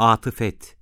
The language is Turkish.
atıfet